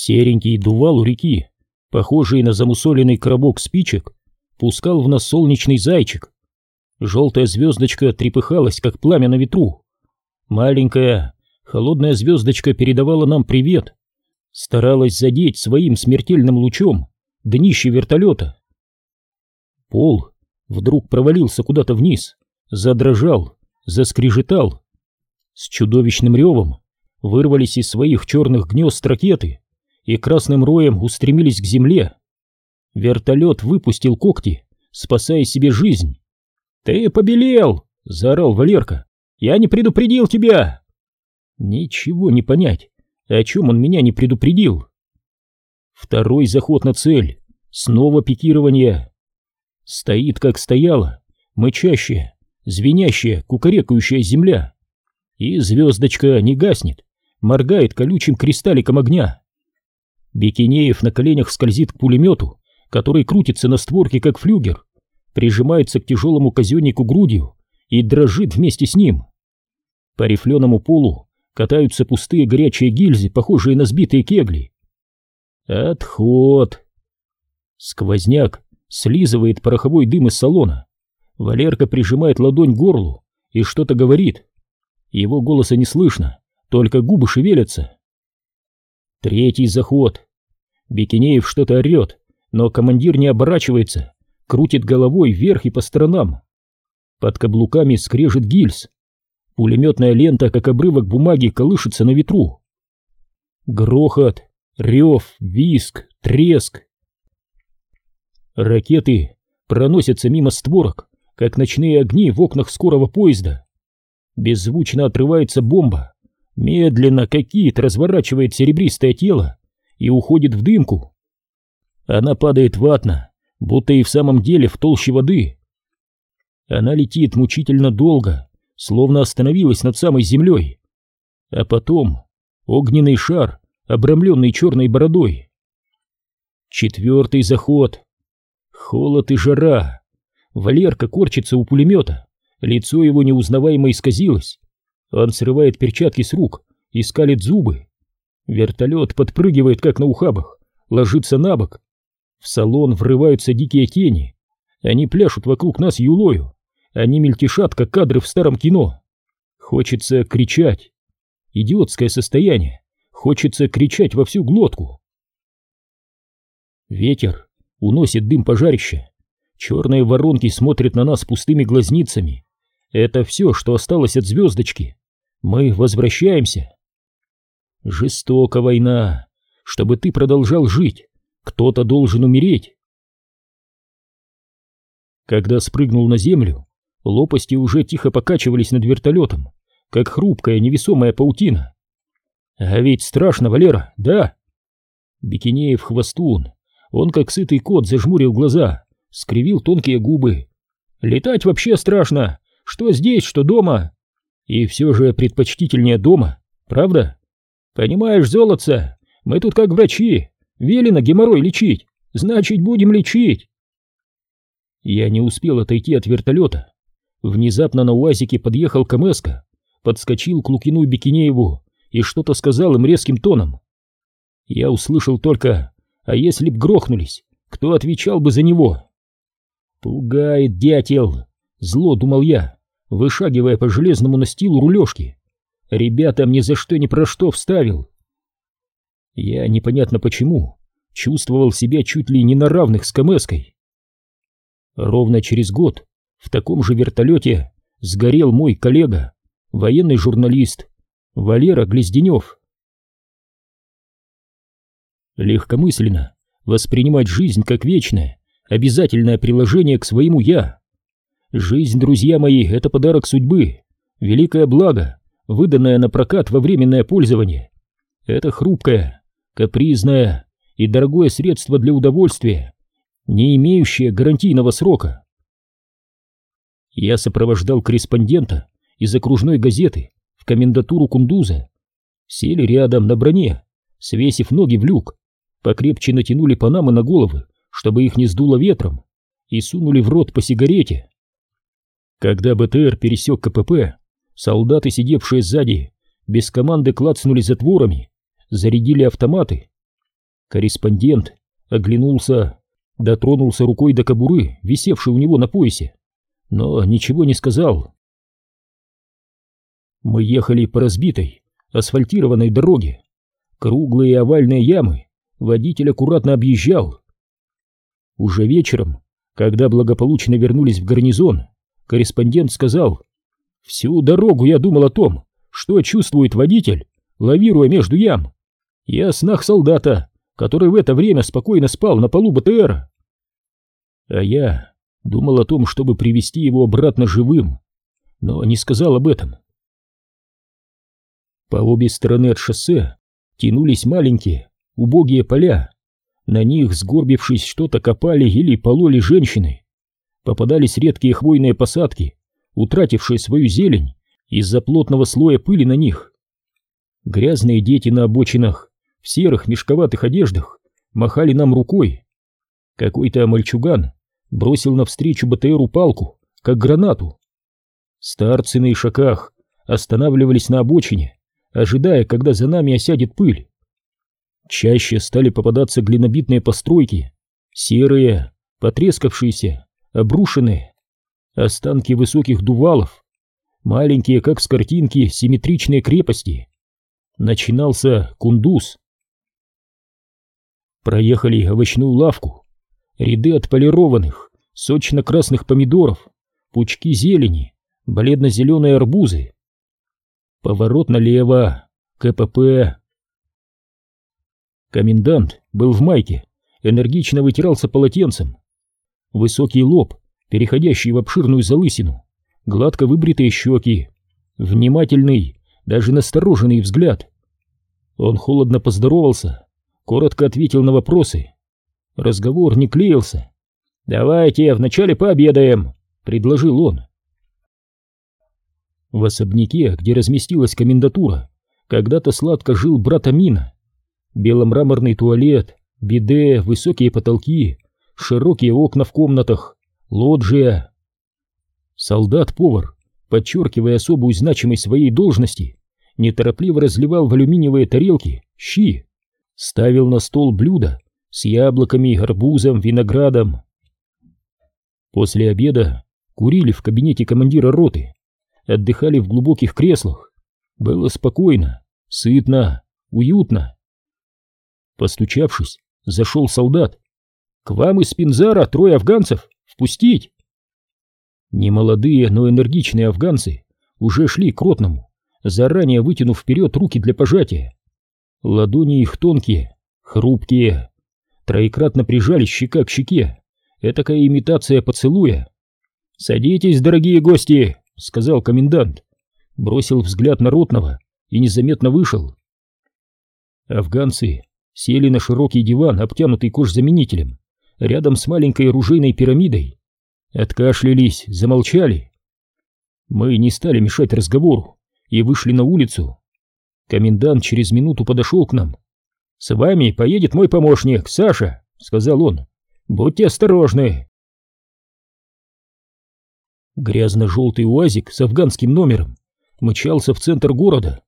Серенький дувал у реки, похожий на замусоленный коробок спичек, пускал в нас солнечный зайчик. Желтая звездочка трепыхалась, как пламя на ветру. Маленькая, холодная звездочка передавала нам привет, старалась задеть своим смертельным лучом днище вертолета. Пол вдруг провалился куда-то вниз, задрожал, заскрежетал. С чудовищным ревом вырвались из своих черных гнезд ракеты и красным роем устремились к земле. Вертолет выпустил когти, спасая себе жизнь. «Ты побелел!» — заорал Валерка. «Я не предупредил тебя!» Ничего не понять, о чем он меня не предупредил. Второй заход на цель. Снова пикирование. Стоит, как стояла, мычащая, звенящая, кукарекающая земля. И звездочка не гаснет, моргает колючим кристалликом огня. Бекинеев на коленях скользит к пулемету, который крутится на створке, как флюгер, прижимается к тяжелому казеннику грудью и дрожит вместе с ним. По рифленому полу катаются пустые горячие гильзы, похожие на сбитые кегли. Отход. Сквозняк слизывает пороховой дым из салона. Валерка прижимает ладонь к горлу и что-то говорит. Его голоса не слышно, только губы шевелятся. Третий заход. Бекинеев что-то орет, но командир не оборачивается, крутит головой вверх и по сторонам. Под каблуками скрежет гильз. Пулеметная лента, как обрывок бумаги, колышется на ветру. Грохот, рев, виск, треск. Ракеты проносятся мимо створок, как ночные огни в окнах скорого поезда. Беззвучно отрывается бомба, медленно какие-то разворачивает серебристое тело и уходит в дымку. Она падает ватно, будто и в самом деле в толще воды. Она летит мучительно долго, словно остановилась над самой землей. А потом огненный шар, обрамленный черной бородой. Четвертый заход. Холод и жара. Валерка корчится у пулемета, лицо его неузнаваемо исказилось. Он срывает перчатки с рук и скалит зубы. Вертолет подпрыгивает, как на ухабах, ложится на бок. В салон врываются дикие тени. Они пляшут вокруг нас юлою. Они мельтешат, как кадры в старом кино. Хочется кричать. Идиотское состояние. Хочется кричать во всю глотку. Ветер уносит дым пожарища. Черные воронки смотрят на нас пустыми глазницами. Это все, что осталось от звездочки. Мы возвращаемся. Жестока война. Чтобы ты продолжал жить, кто-то должен умереть. Когда спрыгнул на землю, лопасти уже тихо покачивались над вертолетом, как хрупкая невесомая паутина. А ведь страшно, Валера, да? Бикинеев хвостун, он как сытый кот зажмурил глаза, скривил тонкие губы. Летать вообще страшно, что здесь, что дома. И все же предпочтительнее дома, правда? Понимаешь, золотце, мы тут как врачи, велено геморрой лечить, значит будем лечить. Я не успел отойти от вертолета. Внезапно на УАЗике подъехал Камеска, подскочил к Лукину и Бекинееву и что-то сказал им резким тоном. Я услышал только, а если б грохнулись, кто отвечал бы за него? Пугает дятел, зло думал я вышагивая по железному настилу рулежки. Ребята мне за что ни про что вставил. Я непонятно почему чувствовал себя чуть ли не на равных с Камеской. Ровно через год в таком же вертолете сгорел мой коллега, военный журналист Валера Глезденев. Легкомысленно воспринимать жизнь как вечное, обязательное приложение к своему «я». Жизнь, друзья мои, это подарок судьбы, великое благо, выданное на прокат во временное пользование. Это хрупкое, капризное и дорогое средство для удовольствия, не имеющее гарантийного срока. Я сопровождал корреспондента из окружной газеты в комендатуру Кундуза. Сели рядом на броне, свесив ноги в люк, покрепче натянули панамы на головы, чтобы их не сдуло ветром, и сунули в рот по сигарете. Когда БТР пересек КПП, солдаты, сидевшие сзади, без команды клацнули затворами, зарядили автоматы. Корреспондент оглянулся, дотронулся рукой до кобуры, висевшей у него на поясе, но ничего не сказал. Мы ехали по разбитой, асфальтированной дороге. Круглые овальные ямы водитель аккуратно объезжал. Уже вечером, когда благополучно вернулись в гарнизон, корреспондент сказал, «Всю дорогу я думал о том, что чувствует водитель, лавируя между ям. Я снах солдата, который в это время спокойно спал на полу БТР. А я думал о том, чтобы привести его обратно живым, но не сказал об этом. По обе стороны от шоссе тянулись маленькие, убогие поля. На них, сгорбившись, что-то копали или пололи женщины. Попадались редкие хвойные посадки, утратившие свою зелень из-за плотного слоя пыли на них. Грязные дети на обочинах, в серых мешковатых одеждах, махали нам рукой. Какой-то мальчуган бросил навстречу БТРу палку, как гранату. Старцы на ишаках останавливались на обочине, ожидая, когда за нами осядет пыль. Чаще стали попадаться глинобитные постройки, серые, потрескавшиеся, обрушенные, останки высоких дувалов, маленькие, как с картинки, симметричные крепости. Начинался кундуз. Проехали овощную лавку, ряды отполированных, сочно-красных помидоров, пучки зелени, бледно-зеленые арбузы. Поворот налево, КПП. Комендант был в майке, энергично вытирался полотенцем. Высокий лоб, переходящий в обширную залысину, гладко выбритые щеки, внимательный, даже настороженный взгляд. Он холодно поздоровался, коротко ответил на вопросы. Разговор не клеился. «Давайте вначале пообедаем», — предложил он. В особняке, где разместилась комендатура, когда-то сладко жил брат Амина. Беломраморный туалет, биде, высокие потолки, широкие окна в комнатах, лоджия. Солдат-повар, подчеркивая особую значимость своей должности, неторопливо разливал в алюминиевые тарелки щи, ставил на стол блюда с яблоками, арбузом, виноградом. После обеда курили в кабинете командира роты, отдыхали в глубоких креслах. Было спокойно, сытно, уютно. Постучавшись, зашел солдат. «К вам из Пинзара трое афганцев! Впустить!» Немолодые, но энергичные афганцы уже шли к ротному, заранее вытянув вперед руки для пожатия. Ладони их тонкие, хрупкие, троекратно прижались щека к щеке. Этакая имитация поцелуя. «Садитесь, дорогие гости!» — сказал комендант. Бросил взгляд на ротного и незаметно вышел. Афганцы сели на широкий диван, обтянутый кожзаменителем, рядом с маленькой оружейной пирамидой. Откашлялись, замолчали. Мы не стали мешать разговору и вышли на улицу. Комендант через минуту подошел к нам. «С вами поедет мой помощник, Саша», — сказал он. «Будьте осторожны». Грязно-желтый уазик с афганским номером мчался в центр города.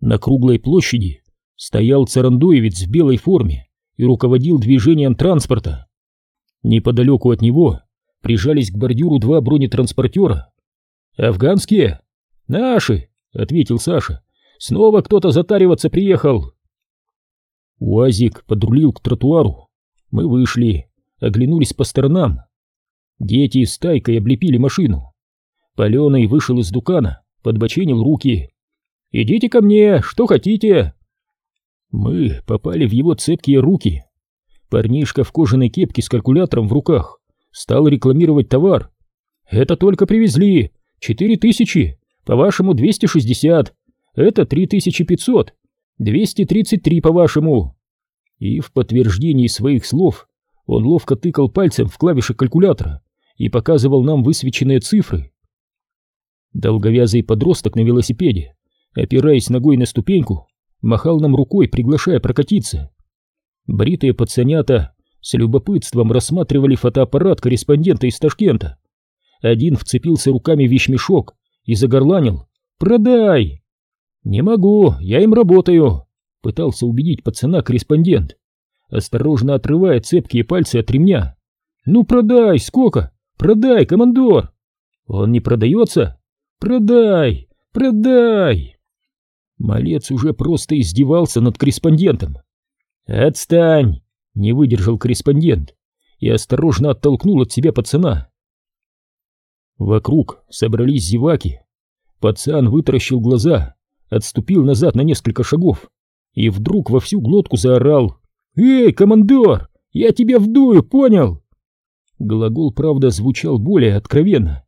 На круглой площади стоял царандоевец в белой форме и руководил движением транспорта. Неподалеку от него прижались к бордюру два бронетранспортера. «Афганские?» «Наши», — ответил Саша. «Снова кто-то затариваться приехал». УАЗик подрулил к тротуару. Мы вышли, оглянулись по сторонам. Дети стайкой облепили машину. Паленый вышел из дукана, подбоченил руки. «Идите ко мне, что хотите!» Мы попали в его цепкие руки. Парнишка в кожаной кепке с калькулятором в руках стал рекламировать товар. «Это только привезли. Четыре тысячи. По-вашему, двести шестьдесят. Это три тысячи пятьсот. Двести тридцать три, по-вашему». И в подтверждении своих слов он ловко тыкал пальцем в клавиши калькулятора и показывал нам высвеченные цифры. Долговязый подросток на велосипеде, опираясь ногой на ступеньку, махал нам рукой, приглашая прокатиться. Бритые пацанята с любопытством рассматривали фотоаппарат корреспондента из Ташкента. Один вцепился руками в вещмешок и загорланил «Продай!» «Не могу, я им работаю», — пытался убедить пацана корреспондент. осторожно отрывая цепкие пальцы от ремня. «Ну продай, сколько? Продай, командор!» «Он не продается?» «Продай! Продай!» Малец уже просто издевался над корреспондентом. «Отстань!» — не выдержал корреспондент и осторожно оттолкнул от себя пацана. Вокруг собрались зеваки. Пацан вытаращил глаза, отступил назад на несколько шагов и вдруг во всю глотку заорал. «Эй, командор, я тебя вдую, понял?» Глагол, правда, звучал более откровенно.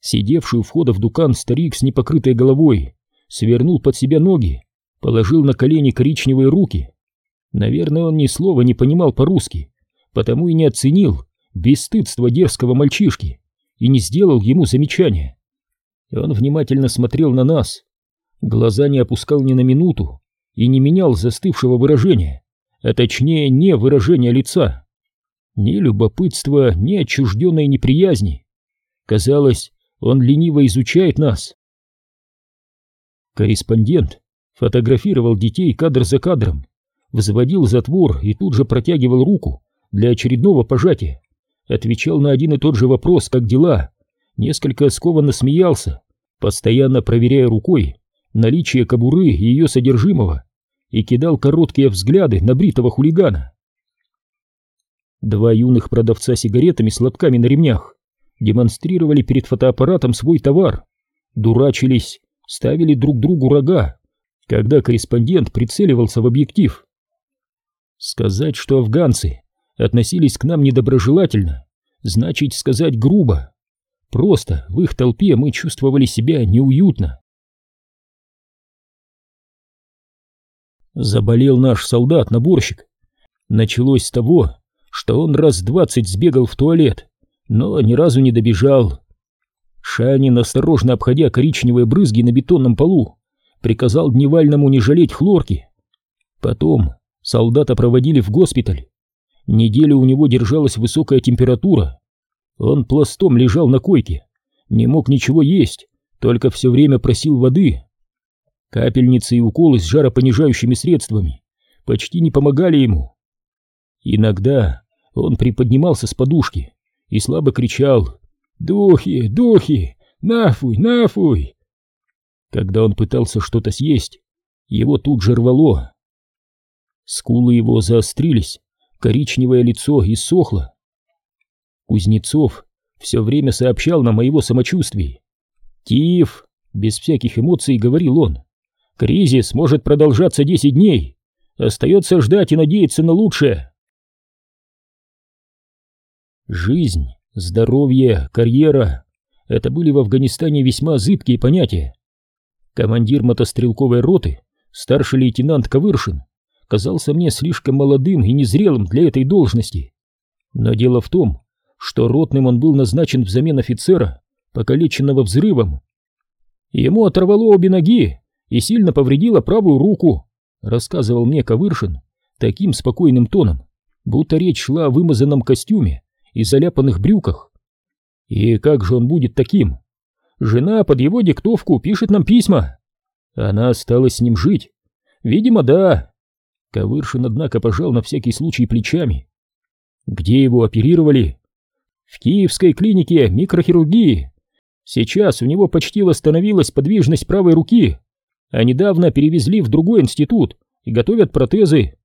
Сидевший у входа в дукан старик с непокрытой головой свернул под себя ноги, положил на колени коричневые руки. Наверное, он ни слова не понимал по-русски, потому и не оценил бесстыдство дерзкого мальчишки и не сделал ему замечания. Он внимательно смотрел на нас, глаза не опускал ни на минуту и не менял застывшего выражения, а точнее не выражения лица. Ни любопытства, ни отчужденной неприязни. Казалось, он лениво изучает нас. Корреспондент фотографировал детей кадр за кадром, взводил затвор и тут же протягивал руку для очередного пожатия. Отвечал на один и тот же вопрос, как дела, несколько скованно смеялся, постоянно проверяя рукой наличие кобуры и ее содержимого, и кидал короткие взгляды на бритого хулигана. Два юных продавца сигаретами с лотками на ремнях демонстрировали перед фотоаппаратом свой товар, дурачились, ставили друг другу рога, когда корреспондент прицеливался в объектив. Сказать, что афганцы относились к нам недоброжелательно, значит сказать грубо. Просто в их толпе мы чувствовали себя неуютно. Заболел наш солдат-наборщик. Началось с того, что он раз двадцать сбегал в туалет, но ни разу не добежал. Шанин, осторожно обходя коричневые брызги на бетонном полу, приказал Дневальному не жалеть хлорки. Потом солдата проводили в госпиталь. Неделю у него держалась высокая температура. Он пластом лежал на койке, не мог ничего есть, только все время просил воды. Капельницы и уколы с жаропонижающими средствами почти не помогали ему. Иногда он приподнимался с подушки и слабо кричал «Духи, духи, нафуй, нафуй!» Когда он пытался что-то съесть, его тут же рвало. Скулы его заострились, коричневое лицо иссохло. Кузнецов все время сообщал нам о его самочувствии. «Тиф!» — без всяких эмоций говорил он. Кризис может продолжаться 10 дней. Остается ждать и надеяться на лучшее. Жизнь, здоровье, карьера — это были в Афганистане весьма зыбкие понятия. Командир мотострелковой роты, старший лейтенант Ковыршин, казался мне слишком молодым и незрелым для этой должности. Но дело в том, что ротным он был назначен взамен офицера, покалеченного взрывом. Ему оторвало обе ноги, и сильно повредила правую руку, рассказывал мне Ковыршин таким спокойным тоном, будто речь шла о вымазанном костюме и заляпанных брюках. И как же он будет таким? Жена под его диктовку пишет нам письма. Она осталась с ним жить. Видимо, да. Ковыршин, однако, пожал на всякий случай плечами. Где его оперировали? В Киевской клинике микрохирургии. Сейчас у него почти восстановилась подвижность правой руки а недавно перевезли в другой институт и готовят протезы.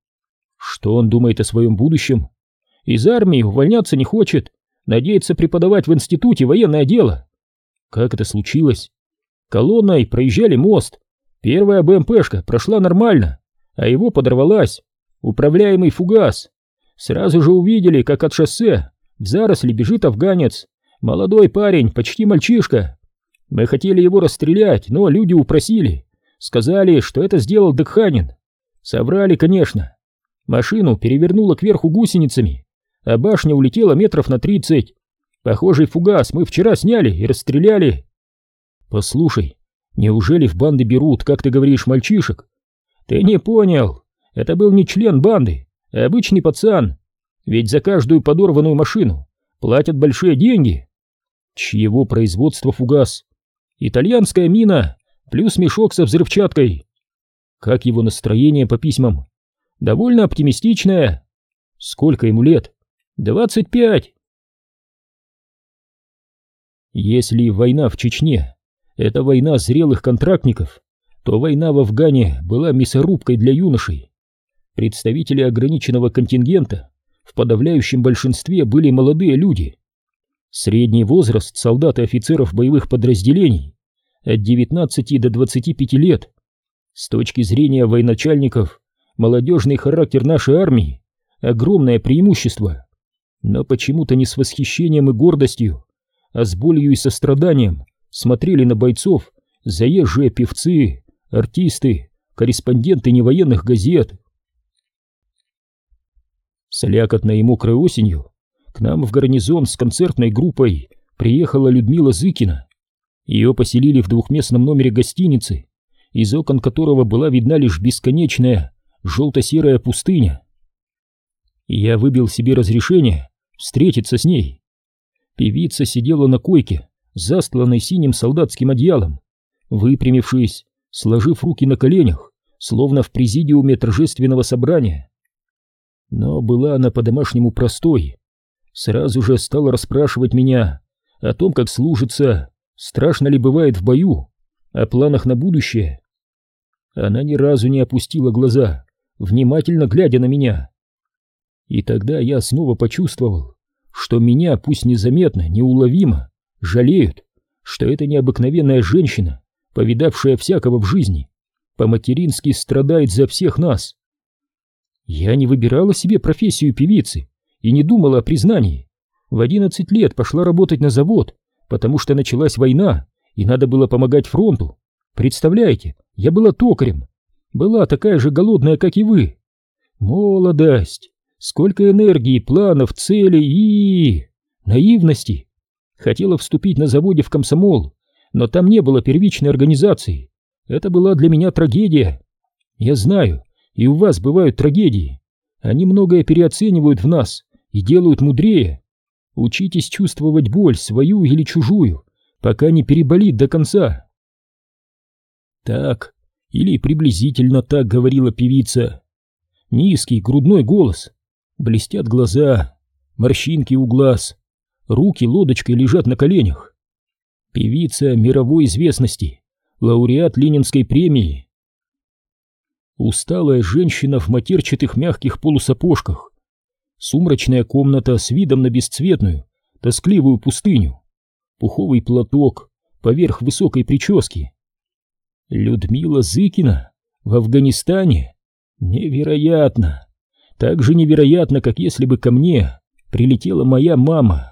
Что он думает о своем будущем? Из армии увольняться не хочет, надеется преподавать в институте военное дело. Как это случилось? Колонной проезжали мост. Первая БМПшка прошла нормально, а его подорвалась. Управляемый фугас. Сразу же увидели, как от шоссе в заросли бежит афганец. Молодой парень, почти мальчишка. Мы хотели его расстрелять, но люди упросили. Сказали, что это сделал Декханин. Соврали, конечно. Машину перевернуло кверху гусеницами, а башня улетела метров на тридцать. Похожий фугас мы вчера сняли и расстреляли. Послушай, неужели в банды берут, как ты говоришь, мальчишек? Ты не понял. Это был не член банды, а обычный пацан. Ведь за каждую подорванную машину платят большие деньги. Чьего производства фугас? Итальянская мина плюс мешок со взрывчаткой. Как его настроение по письмам? Довольно оптимистичная. Сколько ему лет? Двадцать пять. Если война в Чечне — это война зрелых контрактников, то война в Афгане была мясорубкой для юношей. Представители ограниченного контингента в подавляющем большинстве были молодые люди. Средний возраст солдат и офицеров боевых подразделений от 19 до 25 лет. С точки зрения военачальников, молодежный характер нашей армии – огромное преимущество. Но почему-то не с восхищением и гордостью, а с болью и состраданием смотрели на бойцов заезжие певцы, артисты, корреспонденты невоенных газет. Слякотной и мокрой осенью к нам в гарнизон с концертной группой приехала Людмила Зыкина. Ее поселили в двухместном номере гостиницы, из окон которого была видна лишь бесконечная желто-серая пустыня. Я выбил себе разрешение встретиться с ней. Певица сидела на койке, застланной синим солдатским одеялом, выпрямившись, сложив руки на коленях, словно в президиуме торжественного собрания. Но была она по-домашнему простой. Сразу же стала расспрашивать меня о том, как служится, страшно ли бывает в бою, о планах на будущее. Она ни разу не опустила глаза, внимательно глядя на меня. И тогда я снова почувствовал, что меня, пусть незаметно, неуловимо, жалеют, что это необыкновенная женщина, повидавшая всякого в жизни, по-матерински страдает за всех нас. Я не выбирала себе профессию певицы и не думала о признании. В одиннадцать лет пошла работать на завод, потому что началась война, и надо было помогать фронту. Представляете, я была токарем, была такая же голодная, как и вы. Молодость, сколько энергии, планов, целей и... наивности. Хотела вступить на заводе в комсомол, но там не было первичной организации. Это была для меня трагедия. Я знаю, и у вас бывают трагедии. Они многое переоценивают в нас и делают мудрее. Учитесь чувствовать боль, свою или чужую, пока не переболит до конца. Так, или приблизительно так говорила певица. Низкий грудной голос, блестят глаза, морщинки у глаз, руки лодочкой лежат на коленях. Певица мировой известности, лауреат Ленинской премии. Усталая женщина в матерчатых мягких полусапожках. Сумрачная комната с видом на бесцветную, тоскливую пустыню. Пуховый платок поверх высокой прически. Людмила Зыкина в Афганистане? Невероятно! Так же невероятно, как если бы ко мне прилетела моя мама.